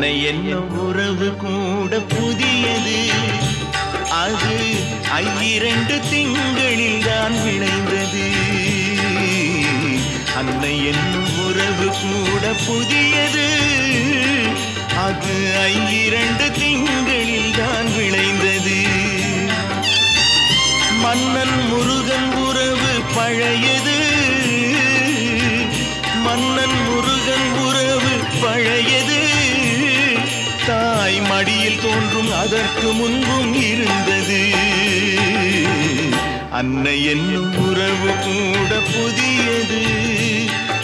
அன்னை என்னும் உறவு கூட புதியது. அது ஐயிரண்டு திங்களில் தான் விளைந்தது. அன்னை என்னும் உறவு கூட புதியது. அது ஐயிரண்டு திங்களில் தான் விளைந்தது. மன்னன் முருகன் உறவு பழையது. மன்னன் தோன்றும் அதற்கு முன்பும் இருந்தது. அன்னை என்னும் உறவு கூட புதியது.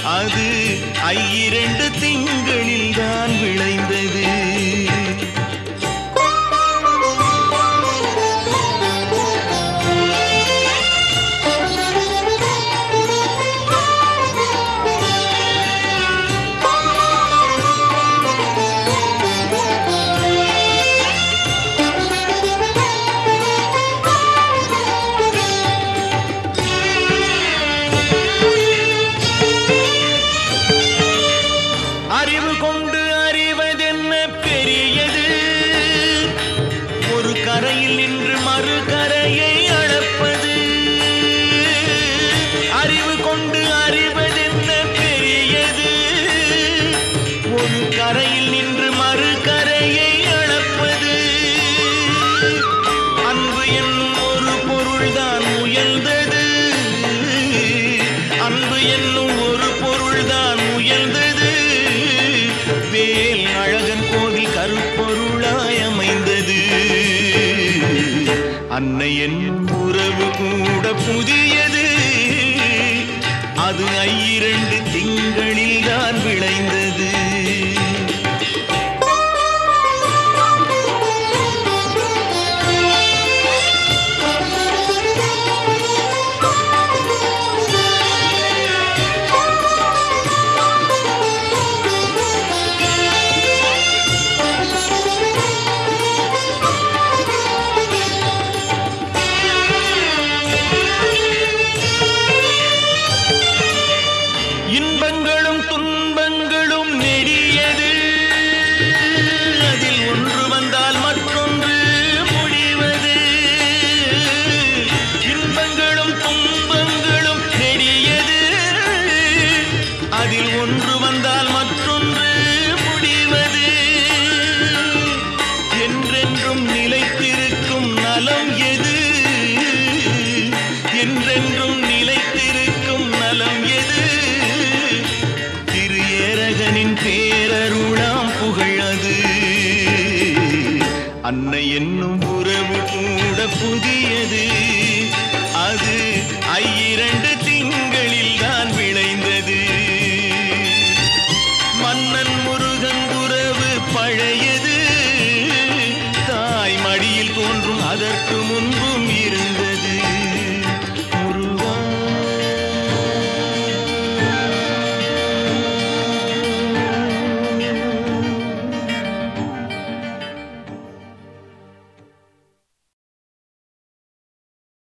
அது ஐயிரண்டு திங்களில் அன்னை உறவு கூட புதியது. அது ஐயிரண்டு திங்களில் தான் விளைந்தது. என்றென்றும் நிலைத்திருக்கும் நலம் எது? என்றென்றும் நிலைத்திருக்கும் நலம் எது? திரு ஏரகனின் பேரருளாம் புகழது. அன்னை என்னும் உறவு கூட புதியது. அது ஐயிரண்டு திங்களில் தான் bunun bu mirinde